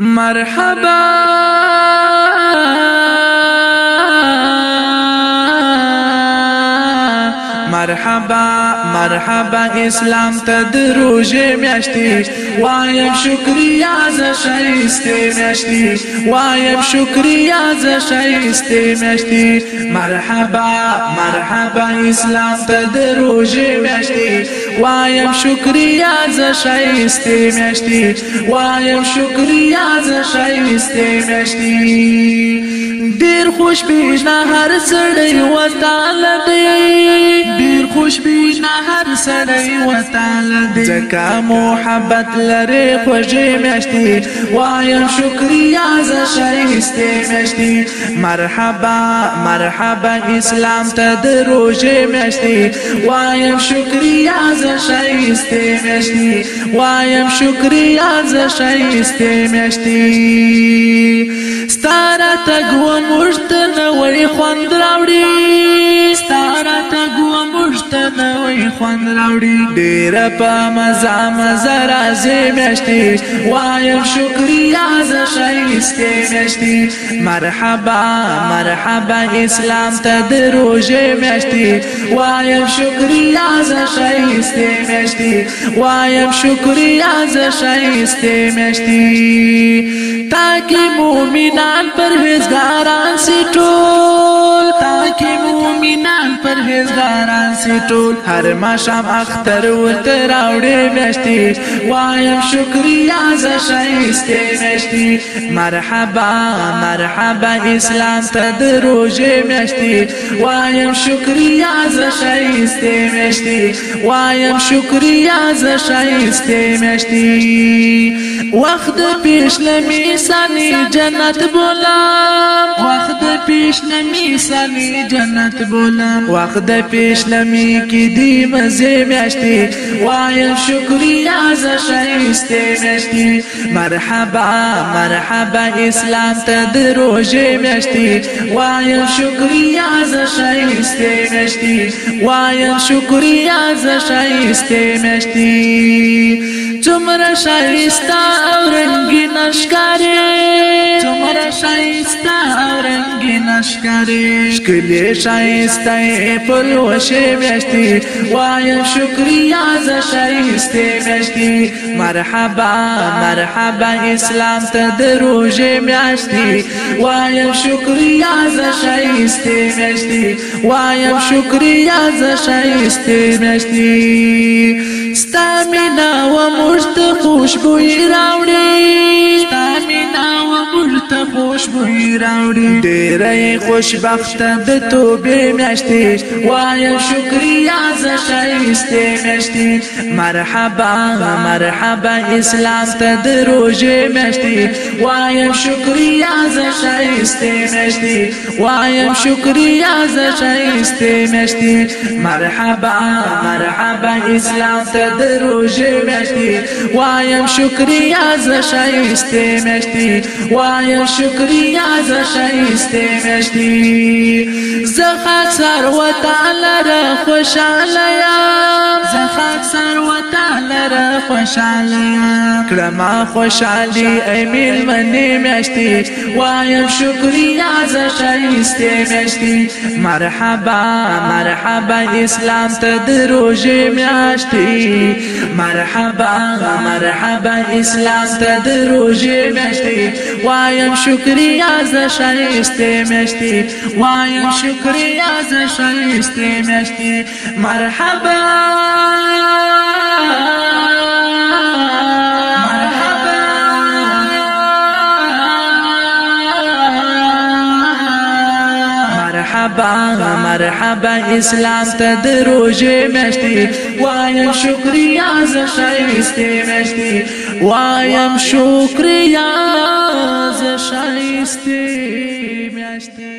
مرحبا مرحبا مرحبا اسلام ته د روزه میاشتي وایم شکریا ز شایسته میاشتي وایم شکریا ز شایسته میاشتي مرحبا مرحبا اسلام ته د وایم شکریا ز شایسته میاشتي وایم شکریا ز شایسته میاشتي ډیر خوش بینه هر سړی وتعالى دی ډیر خوش بینه هر سړی وتعالى دی ځکه محبت لري خوږې میاشتي وایم شکریا ز شایسته میاشتي مرحبا مرحبا اسلام ته د روزې میاشتي وایم شکریا ز شایسته میاشتي وایم شکریا ز شایسته میاشتي ستاره تګو مشت نوې خوند راوړي. ستاره تګو مشت نوې خوند راوړي. ډېر په مزه مزه راځي میاشتي وایم شکریا ز شایسته میاشتي مرحبا مرحبا اسلام ته د روزه میاشتي وایم شکریا ز شایسته میاشتي وایم شکریا ز شایسته میاشتي ताकि मोमिनान पर विजगारान से टोलता سي ټول هر اختر ورته وایم شکریا مرحبا مرحبا اسلام ته د روزه مشتي وایم شکریا ز شایسته مشتي وایم شکریا ز شایسته مشتي وخت پیش لمی سانی جنت بولم. وقت پیش نمی سانی جنت بولم. وقت پیش نمی کی دی مزه میاشتی وایم شکریا ز شایسته میاشتی۔ مرحبا مرحبا اسلام ته د روزه وایم شکریا ز شایسته میاشتی۔ وایم شکریا ز شایسته میاشتی۔ څومره شایسته او رنگین ښکارې. څومره شایسته او رنگین ښکارې. ښکلې شایسته په لوشه میاشتې. وایم شکریا ز شایسته میاشتې. مرحبا مرحبا اسلام ته د روزه میاشتې. وایم شکریا ز شایسته میاشتې. وایم شکریا ز شایسته میاشتې ستا مینا و مشت خوشبوئی راوړي. ستا مینا و مشت خوشبوئی راوړي ډېرې خوشبخت د توبې میاشتې وایم شکریا ز شایسته میاشتې مرحبا مرحبا إسلام ته د روزه میاشتې وایم شکریا ز شایسته میاشتې وایم شکریا ز شایسته میاشتې مرحبا مرحبا إسلام ته د روزه میاشتي وایم شکریا ز شایسته میاشتي وای شکریا ز شایسته مشتي زخه ثروت الله خوشاله یم. سر وتعالى را خوشاله کړه خوشالي ایمیل منی میاشتي وایم شکریا ز شایسته میاشتي مرحبا مرحبا اسلام ته د روزه میاشتي مرحبا مرحبا اسلام ته د روزه میاشتي وایم شکریا ز شایسته میاشتي وایم شکریا ز شایسته میاشتي مرحبا. مرحبا مرحبا اسلام ته مشتي وایم شکریا ز شایسته مشتي وایم شکریا ز شایسته مشتي